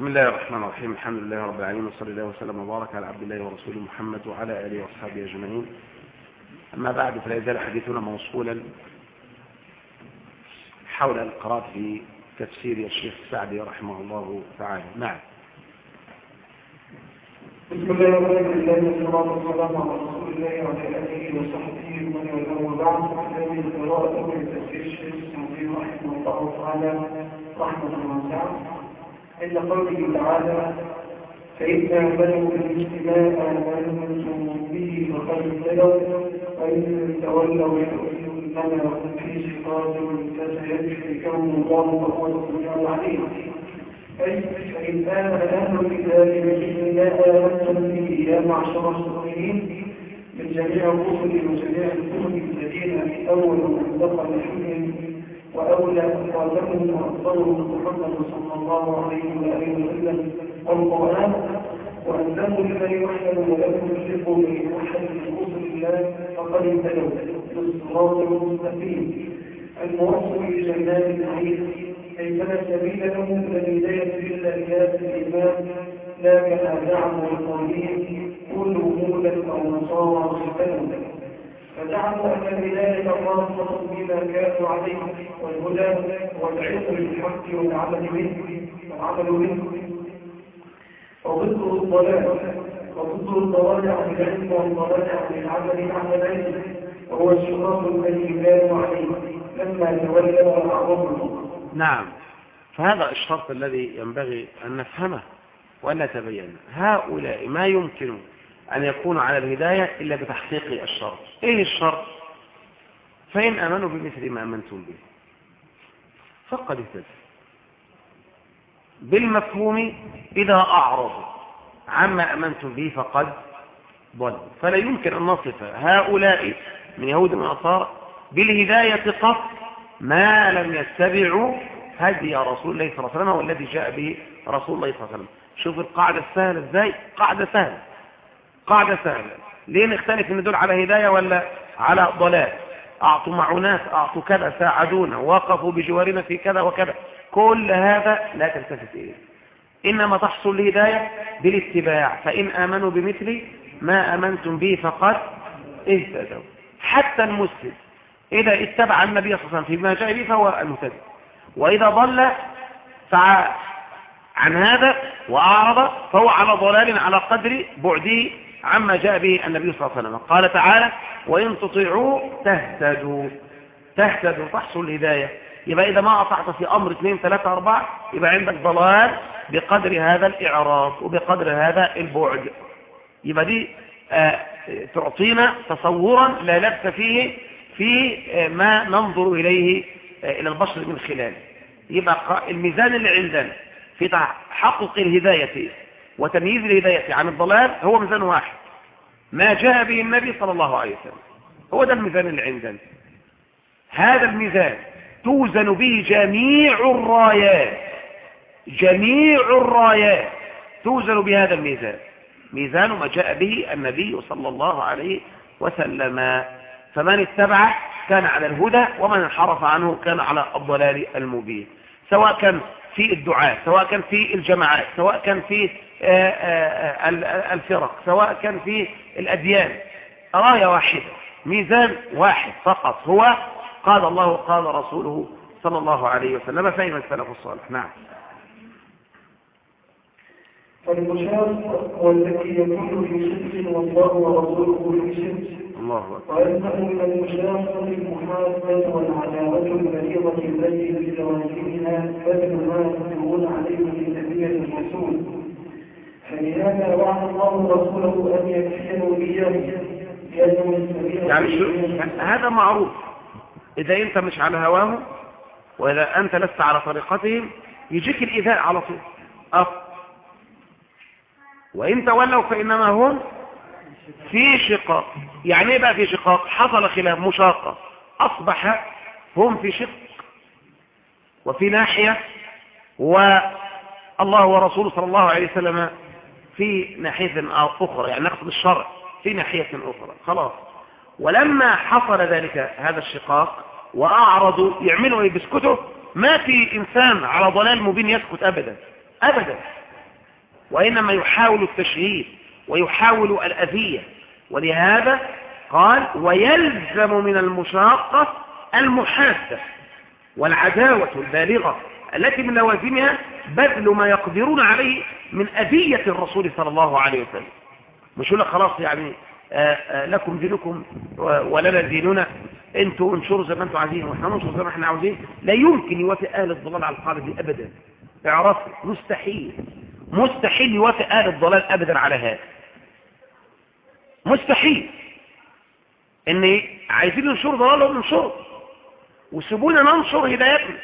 بسم الله الرحمن الرحيم. الحمد لله رب العالمين وصلى الله وسلم وبارك على عبد الله ورسوله محمد وعلى آله وأصحابه أجمعين. أما بعد فلا يزال حديثنا موصولا حول القراءة في تفسير الشيخ السعدي رحمه الله تعالى. نعم. بسم الله الرحمن الرحيم. والصلاة والسلام على رسول الله وعلى آله وصحبه ومن والاه. وبعد هذه القراءة من تفسير الشيخ السعدي رحمه الله تعالى رحمة واسعة عند قوله تعالى فإذا بلغوا الاجتماع آمنتم به فقد اهتدوا وإن تولوا إنما هم في شقاق فسيكفيكهم الله وهو السميع العليم أي فإن آمن أهل الكتاب بمثل ما آمنتم به يا معشر المؤمنين من جميع الرسل وجميع الكتب الذين أول من دخل فيهم وأولى أفرادهم وأفضلهم محمد صلى الله عليه وآله وسلم والقرآن وأنزلوا لمن يشركوا به أحد من رسل الله فقد اهتدوا بالصراط المستقيم. الموصل لجنات النعيم أي فلا سبيل لهم الهداية إلا إياه الإيمان لا زعموا القومين كلوا هودا أو نصارى ختموا فزعموا أن الهداية خاصة بما كانوا عليه والهدى والعلم بالحق والعمل به والعمل به. وضده الضلال وضده الضلال عن العلم والضلال عن العمل العلم وهو الشراط الذي كانوا عليه لما تولوا وأعرضوا نعم. فهذا الشرط الذي ينبغي أن نفهمه وأن نتبين هؤلاء ما يمكن أن يكونوا على الهداية إلا بتحقيق الشرط. إيه الشرط؟ فإن أمنوا بمثل ما أمنتم به. فقد اهتدوا بالمفهوم إذا أعرضوا عما أمنتم به فقد ضل فلا يمكن أن نصف هؤلاء من يهود ونصارى بالهداية قط ما لم يتبعوا هدي رسول الله صلى الله عليه وسلم والذي جاء به رسول الله صلى الله عليه وسلم. شوف القاعدة السهلة إزاي؟ قاعدة سهلة. قاعدة سهلة. ليه نختلف إن دول على هداية ولا على ضلال؟ أعطوا معونات أعطوا كذا ساعدونا وقفوا بجوارنا في كذا وكذا. كل هذا لا تلتفت إليه. إنما تحصل الهداية بالاتباع. فإن آمنوا بمثل ما آمنتم به فقد اهتدوا. حتى المسلم إذا اتبع النبي صلى الله عليه وسلم فيما جاء به فهو المهتدي. وإذا ضل عن هذا وأعرض فهو على ضلال على قدر بعده عما جاء به النبي صلى الله عليه وسلم. قال تعالى وإن تطيعوا تهتدوا. تهتدوا تحصل الهداية. يبقى إذا ما أطعت في أمر اثنين ثلاثة أربعة يبقى عندك ضلال بقدر هذا الإعراض وبقدر هذا البعد. يبقى دي آه تعطينا تصورا لا لبس فيه في آه ما ننظر إليه آه إلى البشر من خلاله. يبقى الميزان اللي عندنا في تحقق الهداية وتمييز الهداية عن الضلال هو ميزان واحد. ما جاء به النبي صلى الله عليه وسلم. هو ده الميزان اللي عندنا. هذا الميزان توزن به جميع الرايات. جميع الرايات توزن بهذا الميزان. ميزان ما جاء به النبي صلى الله عليه وسلم. فمن اتبع كان على الهدى ومن انحرف عنه كان على الضلال المبين. سواء كان في الدعاء سواء كان في الجماعات سواء كان في الفرق سواء كان في الأديان. راية واحدة ميزان واحد فقط هو قال الله قال رسوله صلى الله عليه وسلم فهم السلف الصالح. نعم. فالمشاق هو الذي يكون في شرك والله ورسوله في شرك الله أكبر. من المشاق المحاسبة والعداوة المريضة التي بزواجهها بذل ما يقولون عليه من نبي الرسول فلهذا وعد الله رسوله أن يكفيه إياه يعني شو؟ هذا معروف. إذا أنت مش على هواه وإذا أنت لست على طريقتهم يجيك الإيذاء على طول. أه. وإن تولوا فإنما هم في شقاق. يعني إيه بقى في شقاق؟ حصل خلاف مشاقة. أصبح هم في شق وفي ناحية والله ورسوله صلى الله عليه وسلم في ناحية أخرى. يعني نقصد الشرع في ناحية أخرى. خلاص. ولما حصل ذلك هذا الشقاق وأعرضوا يعملوا إيه بيسكتوا ما في إنسان على ضلال مبين يسكت أبدا. أبدا. وإنما يحاول التشهير ويحاول الأذية ولهذا قال ويلزم من المشاقة المحاسة والعداوة البالغة التي من لوازمها بذل ما يقدرون عليه من أذية الرسول صلى الله عليه وسلم. مش يقول لك خلاص يعني آآ آآ لكم دينكم ولنا ديننا. أنتوا انشروا زي ما أنتوا عايزين وإحنا ننشر زي ما إحنا عاوزين. لا يمكن يوافق أهل الضلال على القاعده دي ابدا. اعرفوا مستحيل. مستحيل يوافق أهل الضلال ابدا على هذا. مستحيل. ان عايزين ننشر ضلالهم ننشره وسيبونا ننشر هدايتنا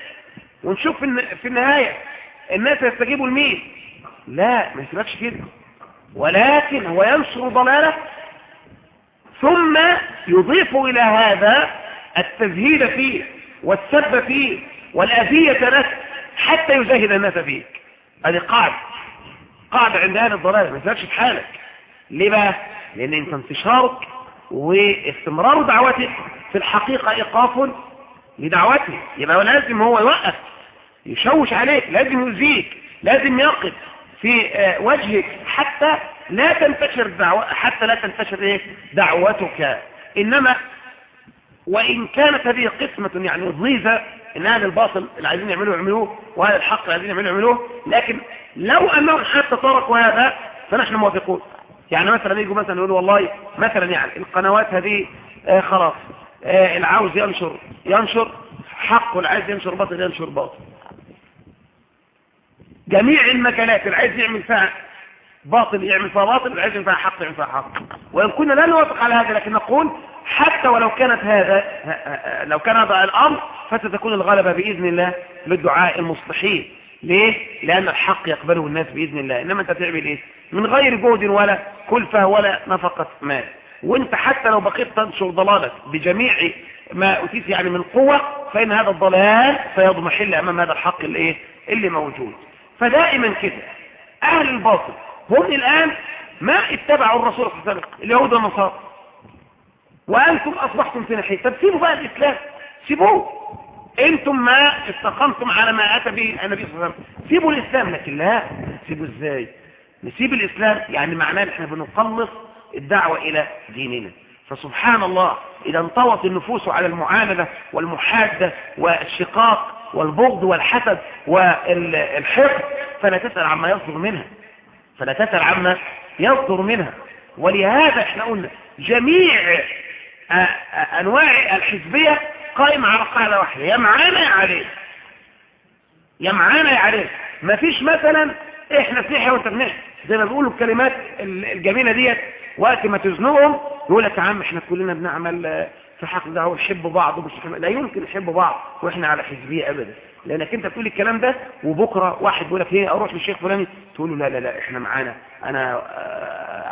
ونشوف في النهاية الناس يستجيبوا لمين. لا ما يسيبكش كده. ولكن هو ينشر ضلاله ثم يضيف إلى هذا التزهيد فيه والسب فيه والأذية له حتى يزهد الناس فيك. هذه قاعدة. قاعدة عند أهل الضلال ما تزهدش في حالك. ليه بقى؟ لأن أنت انتشارك واستمرار دعوتك في الحقيقة إيقاف لدعوته يبقى لازم هو يوقف يشوش عليك لازم يؤذيك لازم يقف في وجهك. حتى لا تنتشر دعوة حتى لا تنتشر إيه؟ دعوتك. إنما وإن كانت هذه قسمة يعني ضيزة إن أهل الباطل اللي عايزين يعملوا يعملوه وأهل الحق اللي عايزين يعملوا يعملوه. لكن لو أنهم حتى تركوا هذا فنحن موافقون. يعني مثلا يجوا مثلا يقولوا والله مثلا يعني القنوات هذه آه خلاص آه العاوز ينشر ينشر حق والعايز ينشر باطل ينشر باطل. جميع المجالات اللي عايز يعمل فيها باطل يعمل فيها باطل والعايز يعمل فيها حق يعمل فيها حق. وإن كنا لا نوافق على هذا لكن نقول حتى ولو كانت هذا لو كان هذا الأمر فستكون الغلبة بإذن الله للدعاء المصلحين ليه؟ لأن الحق يقبله الناس بإذن الله. إنما أنت تعمل إيه؟ من غير جهد ولا كلفة ولا نفقة مال. وأنت حتى لو بقيت تنشر ضلالك بجميع ما أتيت يعني من قوة فإن هذا الضلال سيضمحل أمام هذا الحق اللي, إيه؟ اللي موجود. فدائما كده. أهل الباطل هم الآن ما اتبعوا الرسول صلى الله عليه وسلم اليهود والنصارى. وأنتم أصبحتم في ناحية. طب سيبوا بقى الإسلام. سيبوه. أنتم ما استقمتم على ما أتى به النبي صلى الله عليه وسلم. سيبوا الإسلام لكن لا سيبوا إزاي؟ نسيب الإسلام يعني معناه ان إحنا بنقلص الدعوة إلى ديننا. فسبحان الله إذا انطوت النفوس على المعاندة والمحادة والشقاق والبغض والحسد والحقد فلا تسأل عما يصدر منها. فلا تسأل عما يصدر منها. ولهذا إحنا قلنا جميع أنواع الحزبية قائمة على قاعدة واحدة. يا معانا يا عليه يا معانا يا عليه ما فيش مثلا إحنا في وانت بنحكي زي ما بيقولوا الكلمات الجميلة ديت وقت ما تزنقهم يقول لك يا عم إحنا كلنا بنعمل في حق ده ونحب بعض ومش لا يمكن نحب بعض وإحنا على حزبية ابدا. لأنك أنت بتقول الكلام ده وبكرة واحد يقول لك إيه أروح للشيخ فلاني. تقول له لا لا لا إحنا معانا. أنا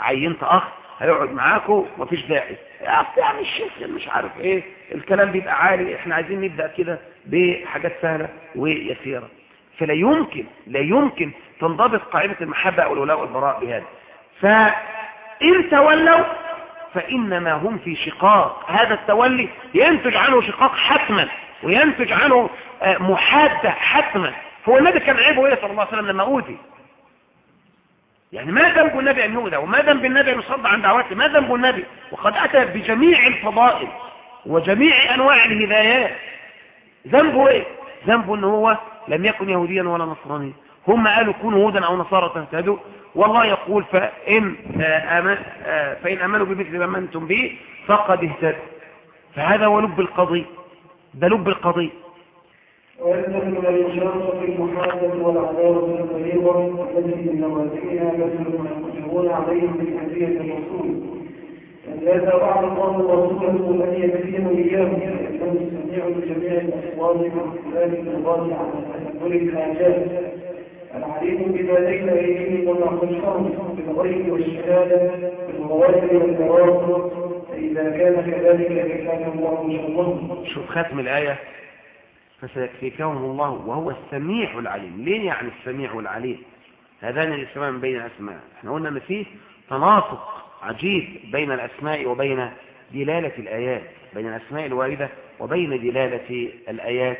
عينت أخ هيقعد معاكم مفيش داعي. أصل يعني الشيخ مش عارف إيه الكلام بيبقى عالي إحنا عايزين نبدأ كده بحاجات سهلة ويسيرة. فلا يمكن لا يمكن تنضبط قاعدة المحبة أو الولاء والبراء بهذا. فإن تولوا فإنما هم في شقاق. هذا التولي ينتج عنه شقاق حتما وينتج عنه محادة حتما. هو النبي كان عيبه إيه صلى الله عليه وسلم لما أوذي؟ يعني ما ذنب النبي أن يؤذى وما ذنب النبي أن يصد عن دعوته ما ذنب النبي؟ وقد أتى بجميع الفضائل وجميع أنواع الهدايات. ذنبه إيه؟ ذنبه ان هو لم يكن يهوديا ولا نصرانيا. هم قالوا كونوا هودا أو نصارى تهتدوا. والله يقول فإن, آمن فإن أمنوا بمثل ما أمنتم به فقد اهتدوا. فهذا هو لب القضية. ده لب القضية. من الإشارة في المحادثة والعداوة الطريقة التي من لوازمها مثل ما يقدرون عليهم من أذية الرسول. هذا وعد الله ورسوله أن يبين إياهم فإنه السميع لجميع الأصوات خلال اللغات عن تحمل الحاجات. العليم بما بين أيديهم وما خلفهم بالغيب والشهادة بالغوائب والتواصل فإذا كان كذلك فكان الله شره شوف ختم الآية. فسيكفيكهم الله وهو السميع العليم. ليه يعني السميع العليم؟ هذان الاسمان بين الأسماء. إحنا قلنا إن فيه تناسق عجيب بين الأسماء وبين دلالة الآيات بين الأسماء الواردة وبين دلالة الآيات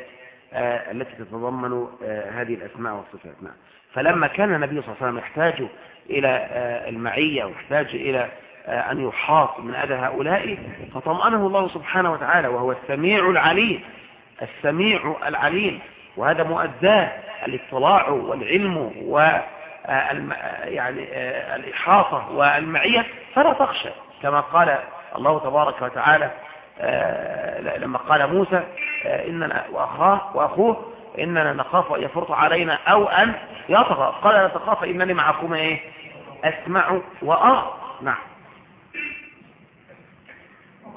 آه، التي تتضمن آه، هذه الأسماء والصفات. نعم. فلما كان النبي صلى الله عليه وسلم يحتاج إلى آه، المعية ويحتاج إلى أن يحاط من أذى هؤلاء فطمأنه الله سبحانه وتعالى وهو السميع العليم. السميع العليم وهذا مؤداه الاطلاع والعلم و يعني الإحاطة والمعية فلا تخشى. كما قال الله تبارك وتعالى لما قال موسى إننا وأخاه وأخوه إننا نخاف أن يفرط علينا أو أن يطغى. قال لا تخاف إنني معكم إيه؟ أسمع وأرى. نعم.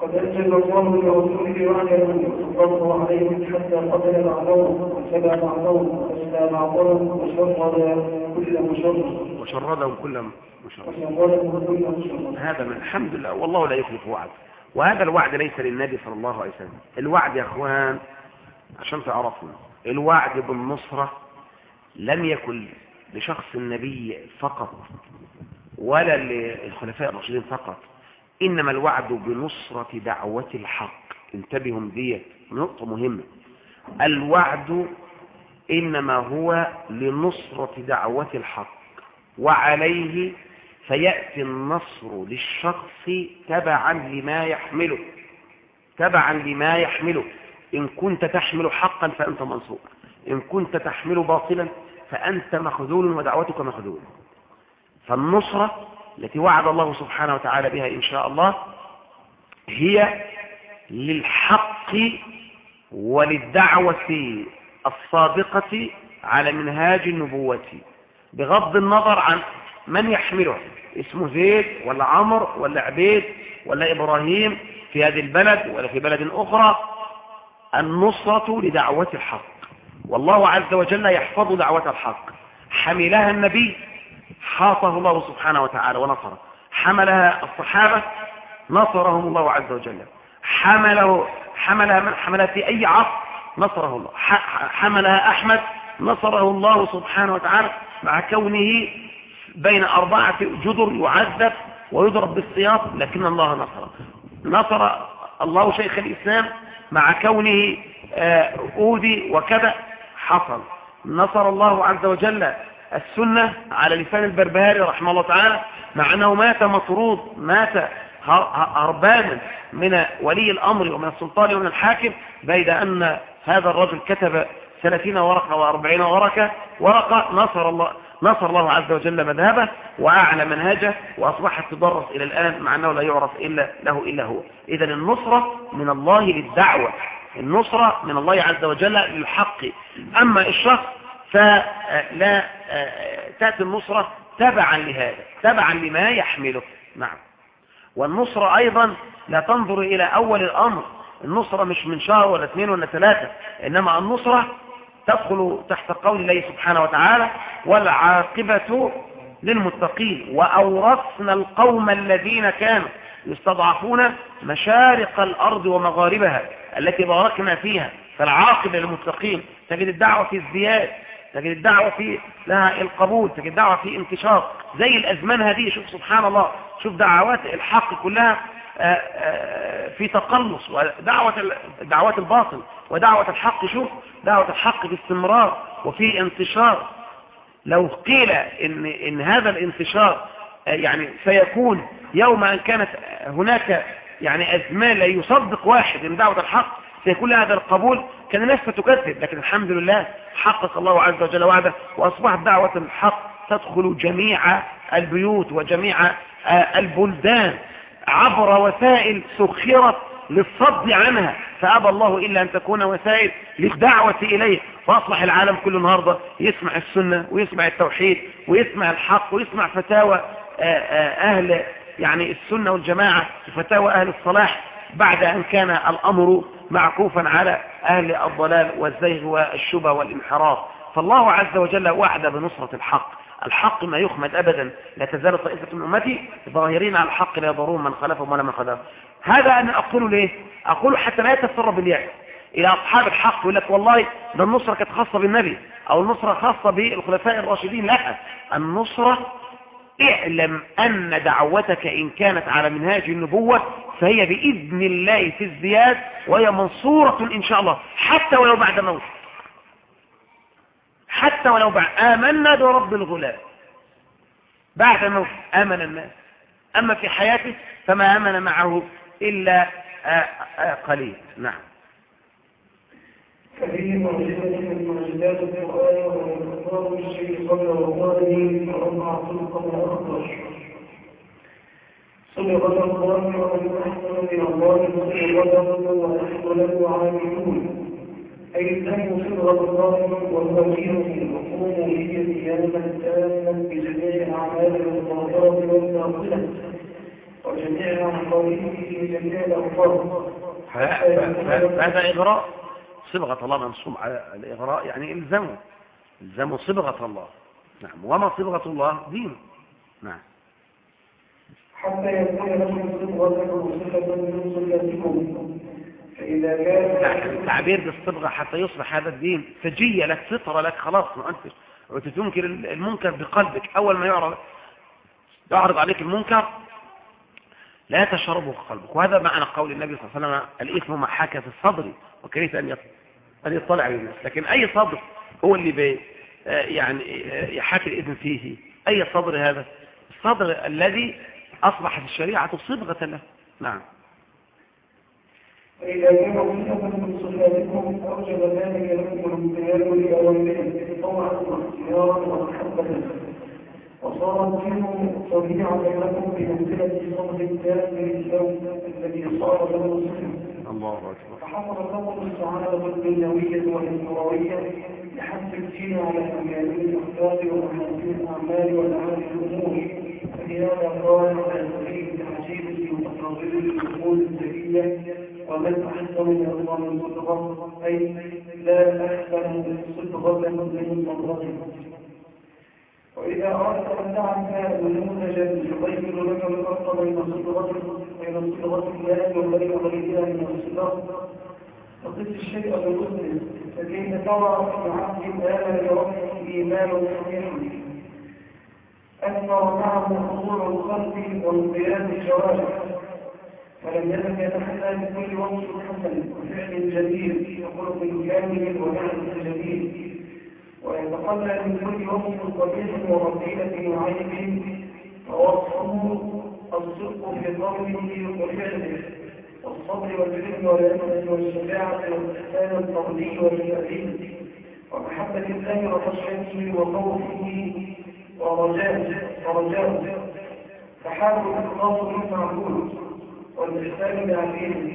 قد أنزل الله لرسوله وعده صلى الله عليه حتى قتل بعضهم وسبى بعضهم وأسلى بعضهم وشرد كل مشرد. وشردهم كل مشرد. هذا من الحمد لله والله لا يخلف وعد. وهذا الوعد ليس للنبي صلى الله عليه وسلم. الوعد يا أخوان عشان تعرفوا الوعد بالنصرة لم يكن لشخص النبي فقط ولا للخلفاء الراشدين فقط. إنما الوعد بنصرة دعوة الحق. انتبهوا دي نقطة مهمة. الوعد إنما هو لنصرة دعوة الحق. وعليه فيأتي النصر للشخص تبعا لما يحمله. تبعا لما يحمله. إن كنت تحمل حقا فأنت منصور. إن كنت تحمل باطلا فأنت مخذول ودعوتك مخذول. فالنصرة التي وعد الله سبحانه وتعالى بها إن شاء الله هي للحق وللدعوة الصادقة على منهاج النبوة. بغض النظر عن من يحمله اسمه زيد ولا عمر ولا عبيد ولا إبراهيم في هذه البلد ولا في بلد أخرى النصرة لدعوة الحق. والله عز وجل يحفظ دعوة الحق. حملها النبي حاطه الله سبحانه وتعالى ونصره. حملها الصحابة نصرهم الله عز وجل. حمله حملها من حملها في أي عصر؟ نصره الله. حملها أحمد نصره الله سبحانه وتعالى مع كونه بين أربعة جدر يعذب ويضرب بالسياط لكن الله نصره. نصر الله شيخ الإسلام مع كونه آه، أوذي وكذا. حصل. نصر الله عز وجل السنة على لسان البربهاري رحمه الله تعالى مع أنه مات مطرود مات هربانا من ولي الأمر ومن السلطان ومن الحاكم بيد أن هذا الرجل كتب ثلاثين ورقة وأربعين ورقة ورقة نصر الله نصر الله عز وجل مذهبه وأعلى منهجه وأصبحت تدرس إلى الآن مع أنه لا يعرف إلا له إلا هو. إذا النصرة من الله للدعوة النصرة من الله عز وجل للحق. أما الشخص فلا تأتي النصرة تبعا لهذا تبعا لما يحمله. نعم. والنصرة أيضا لا تنظر إلى أول الأمر. النصرة مش من شهر ولا اثنين ولا ثلاثة إنما النصرة تدخل تحت قول الله سبحانه وتعالى والعاقبة للمتقين وأورثنا القوم الذين كانوا يستضعفون مشارق الأرض ومغاربها التي باركنا فيها فالعاقبة للمتقين. تجد الدعوة في ازدياد تجد الدعوة في لها القبول تجد الدعوة في انتشار. زي الأزمان هذه شوف سبحان الله. شوف دعوات الحق كلها آه، آه، في تقلص ودعوة دعوات الباطل ودعوة الحق شوف دعوة الحق في استمرار وفي انتشار. لو قيل إن, إن هذا الانتشار آه، يعني سيكون يوم أن كانت هناك يعني أزمان لا يصدق واحد من دعوة الحق سيكون هذا القبول كان الناس ستكذب لكن الحمد لله حقق الله عز وجل وعده وأصبحت دعوة الحق تدخل جميع البيوت وجميع البلدان عبر وسائل سخرت للصد عنها فأبى الله إلا أن تكون وسائل للدعوة إليه فأصبح العالم كله النهاردة يسمع السنة ويسمع التوحيد ويسمع الحق ويسمع فتاوى آه، آه، أهل يعني السنة والجماعة وفتاوى أهل الصلاح بعد أن كان الأمر معكوفا على أهل الضلال والزيغ والشبه والانحراف. فالله عز وجل وعد بنصرة الحق. الحق ما يخمد أبدا. لا تزال طائفة من أمتي ظاهرين على الحق لا يضرون من خلفهم ولا من خلفهم. هذا أنا أقول ليه؟ أقول حتى لا يتسرب اليأس. إلى أصحاب الحق يقول لك والله ده النصرة كانت خاصة بالنبي أو النصرة خاصة بالخلفاء الراشدين. لا النصرة اعلم أن دعوتك إن كانت على منهاج النبوة فهي بإذن الله في ازدياد وهي منصورة إن شاء الله حتى ولو بعد موت. حتى ولو بعد آمنا برب الغلام. بعد موت آمن الناس. أما في حياته فما آمن معه إلا قليل. نعم. صدقة الله من الله عاملون أي صدغة الله ديانة بجميع وجميع في جميع الأوقات هذا إغراء صبغة الله منصوب على الإغراء يعني إلزمه إلزمه صبغة الله. نعم. وما صبغة الله؟ دين. نعم. حتى يكون لكم صبغة من صفاتكم فإذا كان التعبير بالصبغة حتى يصبح هذا الدين سجية لك فطرة لك خلاص ما أنت. وتتنكر المنكر بقلبك. أول ما يعرض يعرض عليك المنكر لا تشربه قلبك. وهذا معنى قول النبي صلى الله عليه وسلم الإثم ما حاك في الصدر وكرهت أن يطلع الناس لكن أي صدر هو اللي بي يعني يحاكي الإذن فيه. أي صدر هذا؟ الصدر الذي أصبحت الشريعة صبغة له. نعم. فإذا كان صفة من صفاتكم أوجب ذلك لكم الامتنان لأوامره طوعا واختيارا ومحبة وصارت طبيعة لكم بمنزلة التام الذي صار له صفة الله أكبر. فحصل لكم السعادة الدنيوية والأخروية لحث الدين على أميال الأخلاق ومحاسن الأعمال والأعمال الأمور فلهذا قال على سبيل التعجيل وتقرير الأمور الذكية ومن أحسن من الله من صدقة أي لا أحسن صدقة من صدقة وإذا أردت أن تعرف نموذجا يبين لك الفرق بين صدغة بين صدغة الله وبين غيرها من الصدق فقس الشيء فكيف ترى في عبد آمن إيمان معه خضوع القلب وانقياد الجوارح فلم يزل يتحلى بكل وصف حسن وفعل جديد وخلق كامل ونعمة جديد ويتخلى من كل وصف قبيح ورذيلة وعيب فوصفه الصدق في قوله وفعله والصبر والعلم والعلم والشجاعة والإحسان الفردي والفعلي ومحبة الله وخشيته وخوفه ورجائه ورجائه فحال الإخلاص بالمعبود والإحسان بعبيده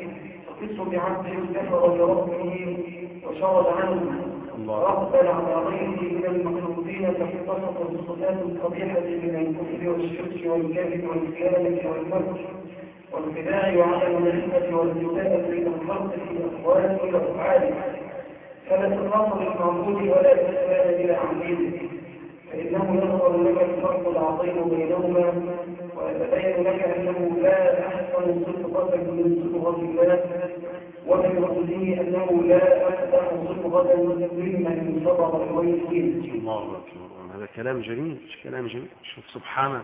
وقص بعبده كفر بربه وشرد عنه. وأقبل على غيره من المخلوقين فاختصت الصفات القبيحة من الكفر والشرك والكذب والخيانة والمكر والخداع وعدم العفة والجدال بين الخلق في أقواله وأفعاله فلا تخاطب المعبود ولا تسلم إلى عبيده فإنه يظهر لك الفرق العظيم بينهما ويتبين لك أنه لا أحسن صدقة من صدقة الله. ومن رسله أنه لا أحسن صدقة ممن صدق الويسين الله أكبر. هذا كلام جميل كلام جميل. شوف سبحانه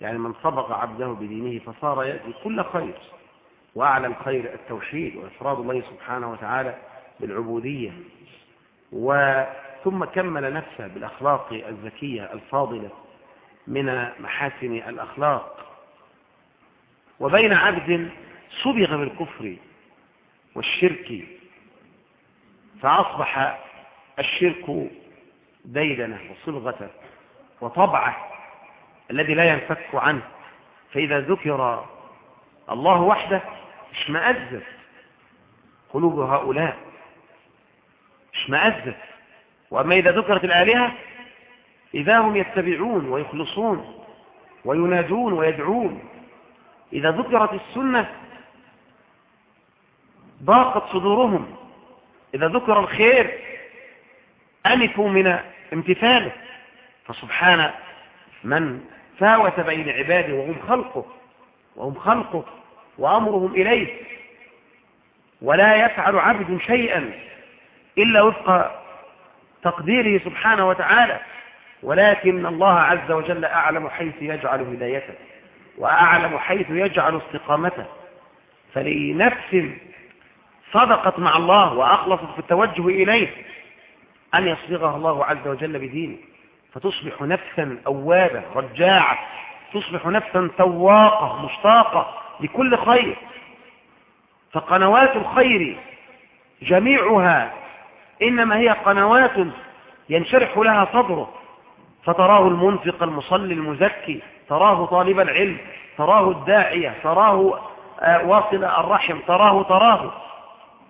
يعني من صدق عبده بدينه فصار يأتي كل خير وأعلى الخير التوحيد وإفراد الله سبحانه وتعالى بالعبودية. وثم كمل نفسه بالأخلاق الزكية الفاضلة من محاسن الأخلاق. وبين عبد صبغ بالكفر والشرك فأصبح الشرك ديدنه وصبغته وطبعه الذي لا ينفك عنه. فإذا ذكر الله وحده اشمأزت قلوب هؤلاء. اشمأزت وأما إذا ذكرت الآلهة إذا هم يتبعون ويخلصون وينادون ويدعون. إذا ذكرت السنة ضاقت صدورهم. إذا ذكر الخير أنفوا من امتثاله. فسبحان من فاوت بين عباده وهم خلقه وهم خلقه وأمرهم إليه. ولا يفعل عبد شيئا إلا وفق تقديره سبحانه وتعالى. ولكن الله عز وجل أعلم حيث يجعل هدايته وأعلم حيث يجعل استقامته. فلنفس صدقت مع الله وأخلصت في التوجه إليه أن يصبغها الله عز وجل بدينه. فتصبح نفسا أوابة رجاعة تصبح نفسا تواقة مشتاقة لكل خير. فقنوات الخير جميعها إنما هي قنوات ينشرح لها صدره. فتراه المنفق المصلي المزكي تراه طالب العلم تراه الداعية تراه آه، واصل الرحم تراه تراه.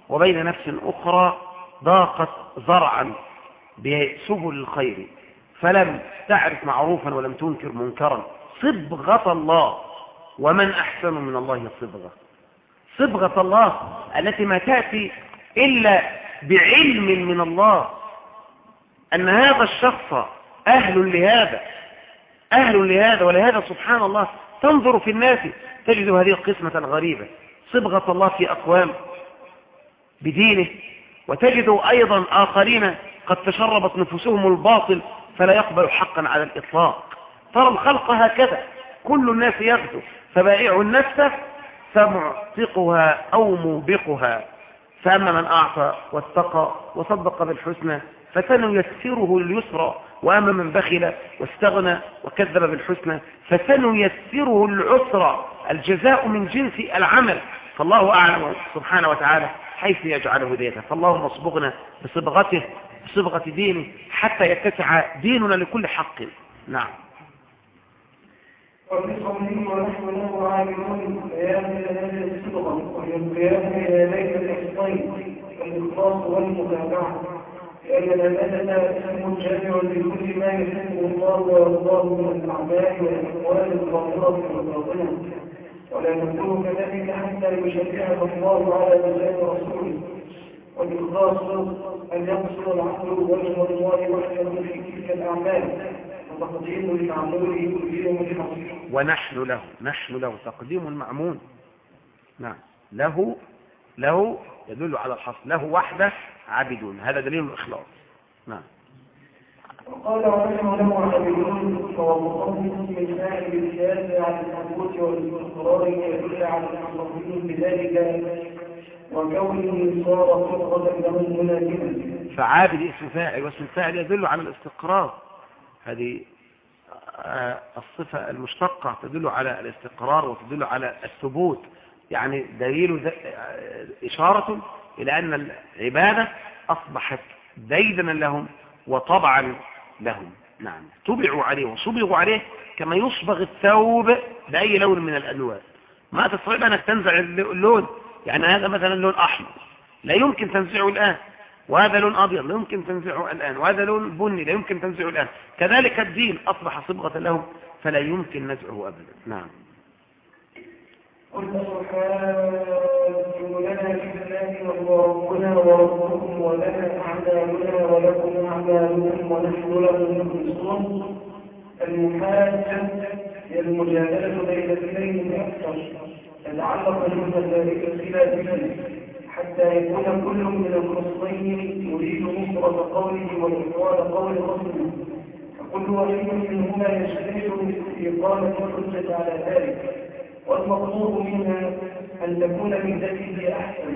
وبين نفس أخرى ضاقت زرعا بسبل الخير. فلم تعرف معروفا ولم تنكر منكرا. صبغة الله. ومن أحسن من الله صبغة. صبغة الله التي ما تأتي إلا بعلم من الله أن هذا الشخص أهل لهذا. أهل لهذا. ولهذا سبحان الله تنظر في الناس تجد هذه القسمة الغريبة. صبغة الله في أقوام بدينه. وتجد أيضا آخرين قد تشربت نفوسهم الباطل فلا يقبل حقا على الإطلاق. ترى الخلق هكذا كل الناس يغدو فبائع النفس فمعتقها أو موبقها. فأما من أعطى واتقى وصدق بالحسنى فسنيسره لليسرى وأما من بخل واستغنى وكذب بالحسنى فسنيسره العسرى. الجزاء من جنس العمل. فالله أعلم سبحانه وتعالى حيث يجعل هديته فاللهم اصبغنا بصبغته بصبغة دينه حتى يتسع ديننا لكل حق. نعم. ونحن له الإخلاص والمتابعة. ما الله ويرضاه من الأعمال الظاهرة والباطنة. ولا نكون كذلك حتى يشرعه الله على لسان رسوله. والإخلاص أن يقصر العقل وجه الله وحده في تلك الأعمال. وتقديم المعمول يقدم الحصيل ونحن له نحن له تقديم المعمول نعم. له له يدل على الحصر له وحده عابدون هذا دليل الإخلاص. نعم. وقال ونحن له عابدون فوضعهم اسم الفاعل بالكاس على الثبوت والاستقرار يدل على التصرف بذلك. وكونه صار له فعابد اسم فاعل واسم الفاعل يدل على الاستقرار. هذه آه، الصفة المشتقة تدل على الاستقرار وتدل على الثبوت. يعني دليل آه، إشارة إلى أن العبادة أصبحت ديدنا لهم وطبعا لهم. نعم. طبعوا عليه وصبغوا عليه كما يصبغ الثوب بأي لون من الألوان. ما تستطيع أنك تنزع اللون يعني هذا مثلا لون أحمر. لا يمكن تنزعه الآن. وهذا لون أبيض لا يمكن تنزعه الآن. وهذا لون بني لا يمكن تنزعه الآن. كذلك الدين أصبح صبغة لهم فلا يمكن نزعه أبدا. نعم. قل تحاجوا لنا في الله وهو ربنا وربكم ولنا أعمالنا ولكم أعمالكم ونحن له مخلصون المحاجة هي المجادلة بين اثنين أكثر تتعلق ذلك الخلاف حتى يكون كل من الخصمين يريد نصرة قوله وإقرار قول رسوله. فكل واحد منهما يجتهد في إقامة الحجة على ذلك. والمطلوب منها أن تكون من ذاته أحسن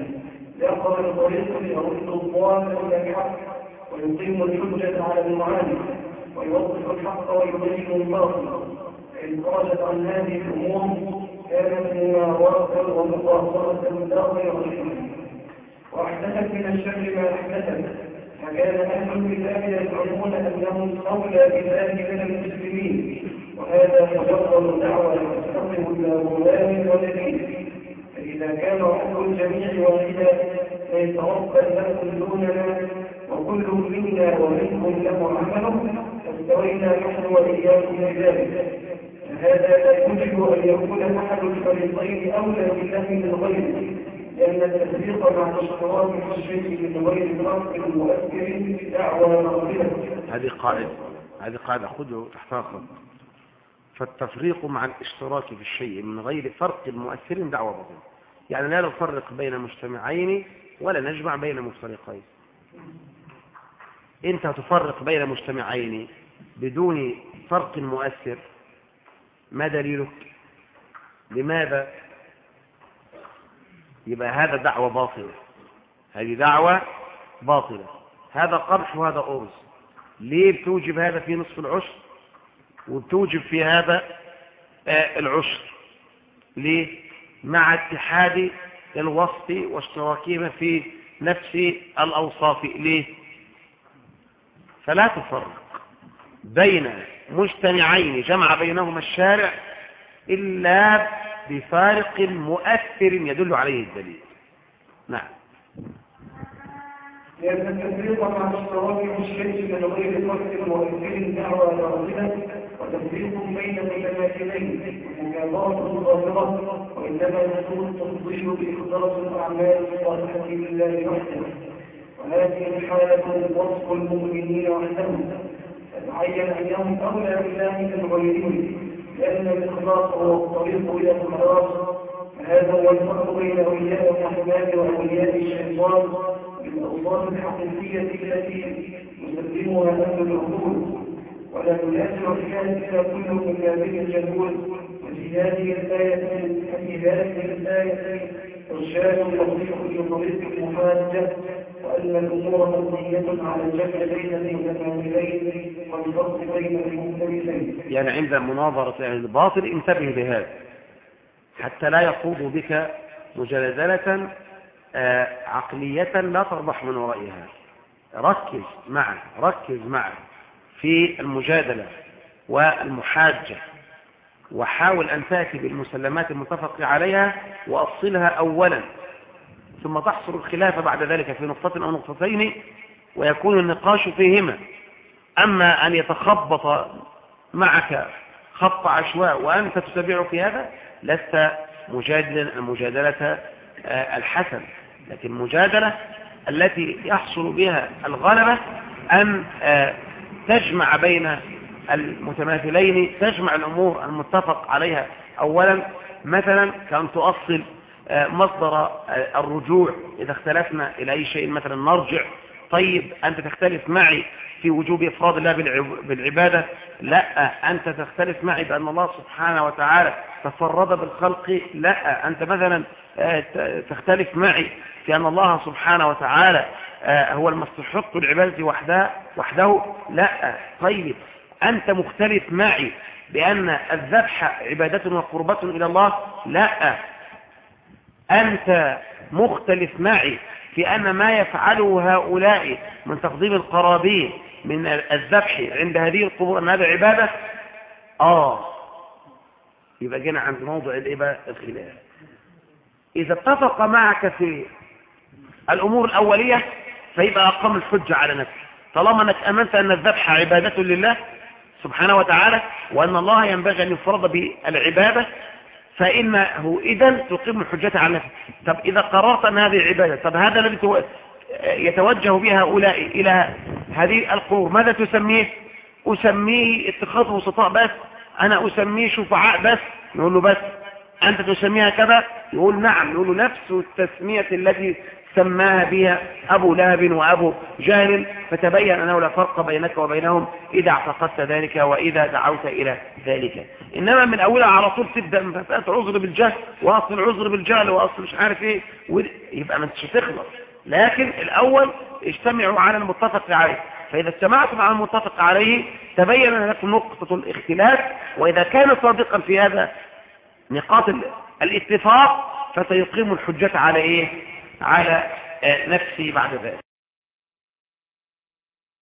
لأقرب الطريق يرد الضال إلى الحق ويقيم الحجة على المعاند ويوضح الحق ويبين الباطل. فإن خرجت عن هذه الأمور كانت ومقاصرة لا غير وأحدثت من الشر ما أحدثت فكان أهل الكتاب يزعمون أنهم أولى بذلك من المسلمين وهذا مجرد دعوة تستقم إلى غلام ودليل فإذا كان حب الجميع واحدا فيتوفى لكم دوننا وكل منا ومنكم له عمل فاستوينا نحن وإياكم بذلك. فهذا لا يوجب أن يكون أحد الفريقين أولى بالله من غيره لأن التفريق مع اشتراك الشيء من غير فرق مؤثر دعوى مغفرة هذه قاعدة هذه قاعدة خذوا تحتها فالتفريق مع الاشتراك في الشيء من غير فرق مؤثر دعوة باطلة يعني لا نفرق بين مجتمعين ولا نجمع بين مفترقين. انت تفرق بين مجتمعين بدون فرق مؤثر ما دليلك؟ لماذا؟ يبقى هذا دعوة باطلة. هذه دعوة باطلة. هذا قرش وهذا أرز. ليه بتوجب هذا في نصف العشر؟ وبتوجب في هذا آه العشر. ليه؟ مع اتحاد الوصف واشتراكهما في نفس الأوصاف. ليه؟ فلا تفرق بين مجتمعين جمع بينهما الشارع إلا بفارق مؤثر يدل عليه الدليل. نعم. لأن التفريق مع اشتراك الشيء من غير فرق مؤثر دعوى باطلة وتفريق بين متماثلين ومكابرة ظاهرة وإنما يكون التفضيل بإخلاص الأعمال الصالحة لله وحده. وهذه الحالة وصف المؤمنين وحدهم فتعين أنهم أولى بالله من غيرهم لأن الإخلاص هو الطريق إلى الخلاص. هذا هو الفرق بين أولياء الرحمن وأولياء الشيطان بالأوصاف الحقيقية التي يسلمها أهل العقول. ولا ينازع فيها إلا كل مكابر جهول وفي هذه الآية هذه الآية. إرشاد يوضح لطريق المحاجة وأن الأمور مبنية على الجمع بين المتكاملين والفرق بين المختلفين. يعني عند مناظرة أهل الباطل انتبه لهذا. حتى لا يخوضوا بك مجادلة آه، عقلية لا تربح من ورائها. ركز معه ركز معه في المجادلة والمحاجة. وحاول أن تأتي بالمسلمات المتفق عليها وأصلها أولا ثم تحصل الخلاف بعد ذلك في نقطة أو نقطتين ويكون النقاش فيهما. أما أن يتخبط معك خط عشواء وأنت تتبع في هذا لست مجادلا مجادلة آه، الحسن. لكن مجادلة التي يحصل بها الغلبة أن آه، تجمع بين المتماثلين تجمع الأمور المتفق عليها. أولا مثلا كأن تؤصل آه، مصدر الرجوع. إذا اختلفنا إلى أي شيء مثلا نرجع. طيب أنت تختلف معي في وجوب إفراد الله بالعبادة؟ لا. أنت تختلف معي بأن الله سبحانه وتعالى تفرد بالخلق؟ لا. أنت مثلا آه، تختلف معي في أن الله سبحانه وتعالى آه، هو المستحق العبادة وحده, وحده؟ لا. طيب أنت مختلف معي بأن الذبح عبادة وقربة إلى الله؟ لا. أنت مختلف معي في أن ما يفعله هؤلاء من تقديم القرابين من الذبح عند هذه القبور أن هذا عبادة؟ آه. يبقى جينا عند موضع الخلاف. إذا اتفق معك في الأمور الأولية فيبقى أقام الحجة على نفسه طالما أنك أمنت أن الذبح عبادة لله سبحانه وتعالى وأن الله ينبغي أن يفرض بالعبادة فإنه إذا تقيم الحجة على نفسه طب إذا قررت أن هذه عبادة طب هذا الذي يتوجه بها هؤلاء إلى هذه القبور ماذا تسميه؟ أسميه اتخاذ وسطاء بس أنا أسميه شفعاء بس. نقول له بس أنت تسميها كذا؟ يقول نعم. نقول له نفس التسمية التي سماها بها أبو لهب وأبو جهل فتبين أنه لا فرق بينك وبينهم إذا اعتقدت ذلك وإذا دعوت إلى ذلك. إنما من أولها على طول تبدأ مسألة عذر بالجهل وأصل العذر بالجهل وأصل مش عارف إيه يبقى ما أنتش تخلص لكن الأول اجتمعوا على المتفق عليه. فإذا اجتمعتم على المتفق عليه تبين لكم نقطة الاختلاف وإذا كان صادقا في هذا نقاط الاتفاق فسيقيم الحجة على إيه؟ على آه، نفسه بعد ذلك.